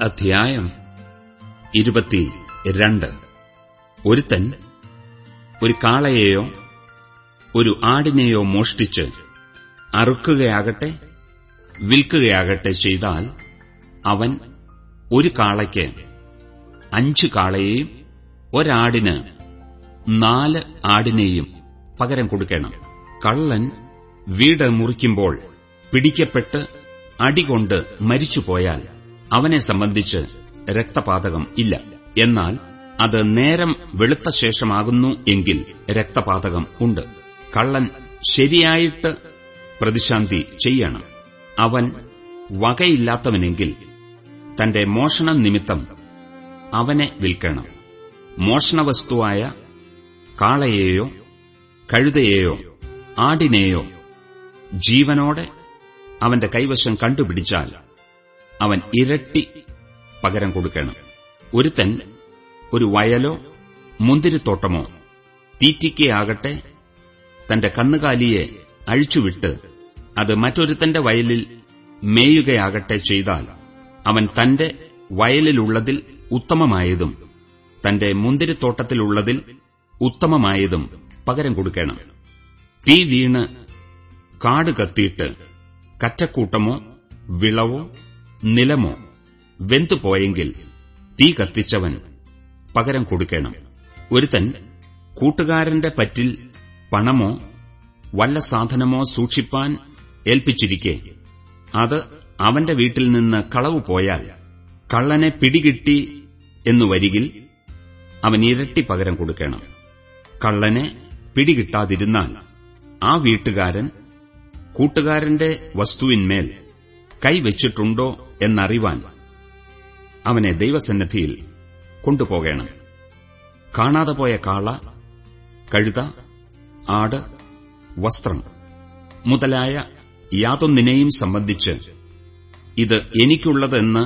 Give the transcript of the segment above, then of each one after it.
അധ്യായം ഇരുപത്തി രണ്ട് ഒരുത്തൻ ഒരു കാളയെയോ ഒരു ആടിനെയോ മോഷ്ടിച്ച് അറുക്കുകയാകട്ടെ വിൽക്കുകയാകട്ടെ ചെയ്താൽ അവൻ ഒരു കാളയ്ക്ക് അഞ്ച് കാളയെയും ഒരാടിന് നാല് ആടിനെയും പകരം കൊടുക്കണം. കള്ളൻ വീട് മുറിക്കുമ്പോൾ പിടിക്കപ്പെട്ട് അടികൊണ്ട് മരിച്ചുപോയാൽ അവനെ സംബന്ധിച്ച് രക്തപാതകം ഇല്ല. എന്നാൽ അത് നേരം വെളുത്ത ശേഷമാകുന്നു എങ്കിൽ രക്തപാതകം ഉണ്ട്. കള്ളൻ ശരിയായിട്ട് പ്രതിശാന്തി ചെയ്യണം. അവൻ വകയില്ലാത്തവനെങ്കിൽ തന്റെ മോഷണ നിമിത്തം അവനെ വിൽക്കണം. മോഷണവസ്തുവായ കാളയെയോ കഴുതയെയോ ആടിനെയോ ജീവനോടെ അവന്റെ കൈവശം കണ്ടുപിടിച്ചാൽ അവൻ ഇരട്ടി പകരം കൊടുക്കണം. ഒരുത്തൻ ഒരു വയലോ മുന്തിരിത്തോട്ടമോ തീറ്റിക്കയാകട്ടെ തന്റെ കന്നുകാലിയെ അഴിച്ചുവിട്ട് അത് മറ്റൊരുത്തന്റെ വയലിൽ മേയുകയാകട്ടെ ചെയ്താൽ അവൻ തന്റെ വയലിലുള്ളതിൽ ഉത്തമമായതും തന്റെ മുന്തിരിത്തോട്ടത്തിലുള്ളതിൽ ഉത്തമമായതും പകരം കൊടുക്കണം. തീ വീണ് കാട് കത്തിയിട്ട് കറ്റക്കൂട്ടമോ വിളവോ നിലമോ? വെന്തുപോയെങ്കിൽ തീ കത്തിച്ചവൻ പകരം കൊടുക്കണം. ഒരുത്തൻ കൂട്ടുകാരന്റെ പറ്റിൽ പണമോ വല്ല സാധനമോ സൂക്ഷിപ്പാൻ ഏൽപ്പിച്ചിരിക്കെ. അത് അവന്റെ വീട്ടിൽ നിന്ന് കളവു പോയാൽ കള്ളനെ പിടികിട്ടി എന്നു വരികിൽ അവൻ ഇരട്ടി പകരം കൊടുക്കണം. കള്ളനെ പിടികിട്ടാതിരുന്നാൽ ആ വീട്ടുകാരൻ കൂട്ടുകാരന്റെ വസ്തുവിന്മേൽ കൈവച്ചിട്ടുണ്ടോ എന്നറിവാൻ അവനെ ദൈവസന്നിധിയിൽ കൊണ്ടുപോകണം. കാണാതെ പോയ കാള കഴുത ആട് വസ്ത്രം മുതലായ യാതൊന്നിനെയും സംബന്ധിച്ച് ഇത് എനിക്കുള്ളതെന്ന്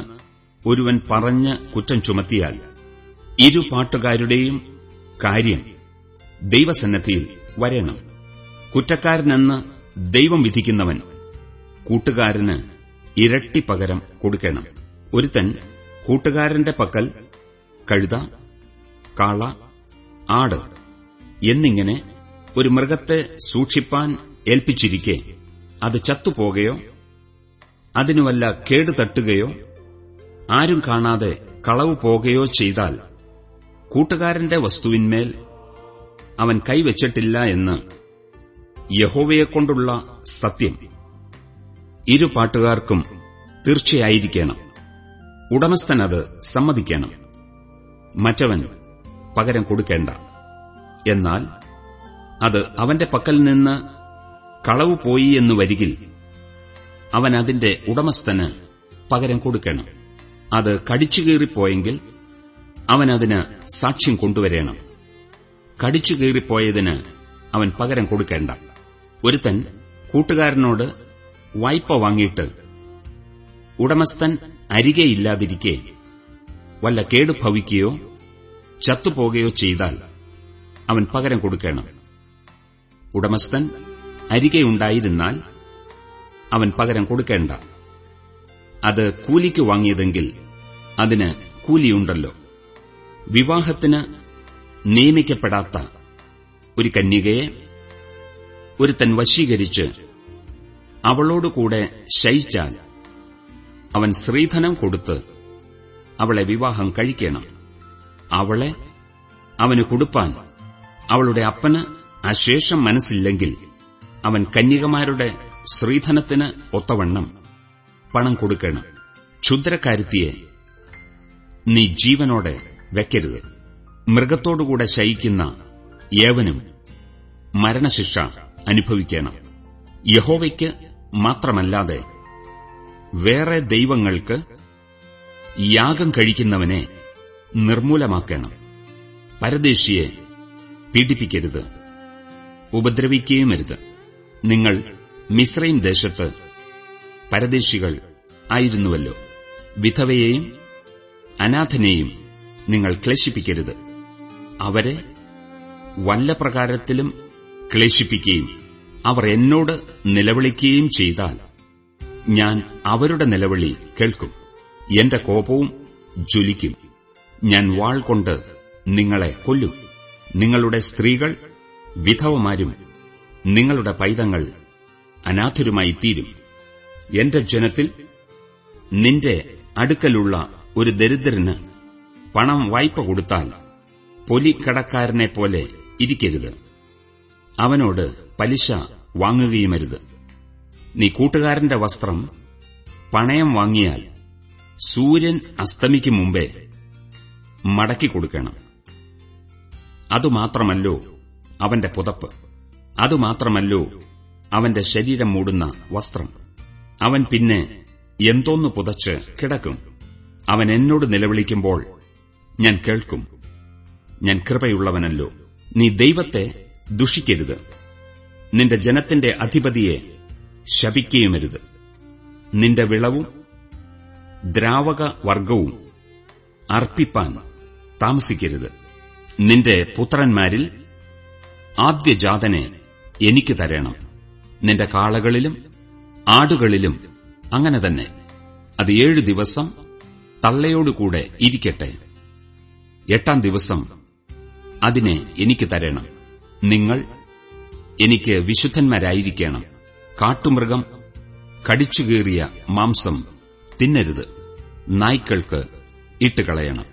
ഒരുവൻ പറഞ്ഞ് കുറ്റം ചുമത്തിയാൽ ഇരു പാട്ടുകാരുടെയും കാര്യം ദൈവസന്നദ്ധിയിൽ വരണം. കുറ്റക്കാരനെന്ന് ദൈവം വിധിക്കുന്നവൻ കൂട്ടുകാരന് ഇരട്ടി പകരം കൊടുക്കണം. ഒരുത്തൻ കൂട്ടുകാരന്റെ പക്കൽ കഴുത കാള ആട് എന്നിങ്ങനെ ഒരു മൃഗത്തെ സൂക്ഷിപ്പാൻ ഏൽപ്പിച്ചിരിക്കെ. അത് ചത്തുപോകുകയോ അതിനു വല്ല കേടുതട്ടുകയോ ആരും കാണാതെ കളവ് പോകുകയോ ചെയ്താൽ കൂട്ടുകാരന്റെ വസ്തുവിന്മേൽ അവൻ കൈവച്ചിട്ടില്ല എന്ന് യഹോവയെക്കൊണ്ടുള്ള സത്യം. ഇരു പാട്ടുകാർക്കും തീർച്ചയായിരിക്കണം. ഉടമസ്ഥൻ അത് സമ്മതിക്കണം. മറ്റവൻ പകരം കൊടുക്കേണ്ട. എന്നാൽ അത് അവന്റെ പക്കൽ നിന്ന് കളവ് പോയി എന്ന് വരികിൽ അവൻ അതിന്റെ ഉടമസ്ഥന് പകരം കൊടുക്കണം. അത് കടിച്ചുകീറിപ്പോയെങ്കിൽ അവൻ അതിന് സാക്ഷ്യം കൊണ്ടുവരേണം. കടിച്ചുകീറിപ്പോയതിന് അവൻ പകരം കൊടുക്കേണ്ട. ഒരുത്തൻ കൂട്ടുകാരനോട് വായ്പ വാങ്ങിയിട്ട് ഉടമസ്ഥൻ അരികെയില്ലാതിരിക്കെ വല്ല കേടുഭവിക്കുകയോ ചത്തുപോകുകയോ ചെയ്താൽ അവൻ പകരം കൊടുക്കണം. ഉടമസ്ഥൻ അരികെയുണ്ടായിരുന്നാൽ അവൻ പകരം കൊടുക്കേണ്ട. അത് കൂലിക്ക് വാങ്ങിയതെങ്കിൽ അതിന് കൂലിയുണ്ടല്ലോ. വിവാഹത്തിന് നിയമിക്കപ്പെടാത്ത ഒരു കന്യകയെ ഒരുത്തൻ വശീകരിച്ച് അവളോടുകൂടെ ശയിച്ചാൽ അവൻ സ്ത്രീധനം കൊടുത്ത് അവളെ വിവാഹം കഴിക്കണം. അവളെ അവന് കൊടുപ്പാൻ അവളുടെ അപ്പന് അശേഷം മനസ്സില്ലെങ്കിൽ അവൻ കന്യകമാരുടെ സ്ത്രീധനത്തിന് ഒത്തവണ്ണം പണം കൊടുക്കണം. ക്ഷുദ്രക്കാരുത്തിയെ നീ ജീവനോടെ വെക്കരുത്. മൃഗത്തോടുകൂടെ ശയിക്കുന്ന ഏവനും മരണശിക്ഷ അനുഭവിക്കണം. യഹോവയ്ക്ക് മാത്രമല്ലാതെ വേറെ ദൈവങ്ങൾക്ക് യാഗം കഴിക്കുന്നവനെ നിർമൂലമാക്കണം പരദേശിയെ പീഡിപ്പിക്കരുത്. ഉപദ്രവിക്കുകയുമരുത് നിങ്ങൾ മിശ്രയും ദേശത്ത് പരദേശികൾ ആയിരുന്നുവല്ലോ. വിധവയെയും അനാഥനെയും നിങ്ങൾ ക്ലേശിപ്പിക്കരുത്. അവരെ വല്ല പ്രകാരത്തിലും ക്ലേശിപ്പിക്കുകയും അവർ എന്നോട് നിലവിളിക്കുകയും ചെയ്താൽ ഞാൻ അവരുടെ നിലവിളി കേൾക്കും. എന്റെ കോപവും ജ്വലിക്കും. ഞാൻ വാൾ കൊണ്ട് നിങ്ങളെ കൊല്ലും. നിങ്ങളുടെ സ്ത്രീകൾ വിധവമാരും നിങ്ങളുടെ പൈതങ്ങൾ അനാഥരുമായി തീരും. എന്റെ ജനത്തിൽ നിന്റെ അടുക്കലുള്ള ഒരു ദരിദ്രന് പണം വായ്പ കൊടുത്താൽ പൊലിക്കടക്കാരനെ പോലെ ഇരിക്കരുത്. അവനോട് പലിശ വാങ്ങുകയുമരുത്. നീ കൂട്ടുകാരന്റെ വസ്ത്രം പണയം വാങ്ങിയാൽ സൂര്യൻ അസ്തമിക്കും മുമ്പേ മടക്കിക്കൊടുക്കണം അതുമാത്രമല്ലോ അവന്റെ പുതപ്പ്. അതുമാത്രമല്ലോ അവന്റെ ശരീരം മൂടുന്ന വസ്ത്രം. അവൻ പിന്നെ എന്തോന്ന് പുതച്ച് കിടക്കും. അവൻ എന്നോട് നിലവിളിക്കുമ്പോൾ ഞാൻ കേൾക്കും. ഞാൻ കൃപയുള്ളവനല്ലോ. നീ ദൈവത്തെ ദുഷിക്കരുത്. നിന്റെ ജനത്തിന്റെ അധിപതിയെ ശപിക്കുകയുമരുത് നിന്റെ വിളവും ദ്രാവക വർഗവും അർപ്പിപ്പാൻ താമസിക്കരുത്. നിന്റെ പുത്രന്മാരിൽ ആദ്യജാതനെ എനിക്ക് തരണം. നിന്റെ കാളകളിലും ആടുകളിലും അങ്ങനെ തന്നെ. അത് ഏഴു ദിവസം തള്ളയോടുകൂടെ ഇരിക്കട്ടെ. എട്ടാം ദിവസം അതിനെ എനിക്ക് തരണം. നിങ്ങൾ എനിക്ക് വിശുദ്ധന്മാരായിരിക്കണം. കാട്ടുമൃഗം കടിച്ചുകീറിയ മാംസം തിന്നരുത്. നായ്ക്കൾക്ക് ഇട്ടുകളയണം.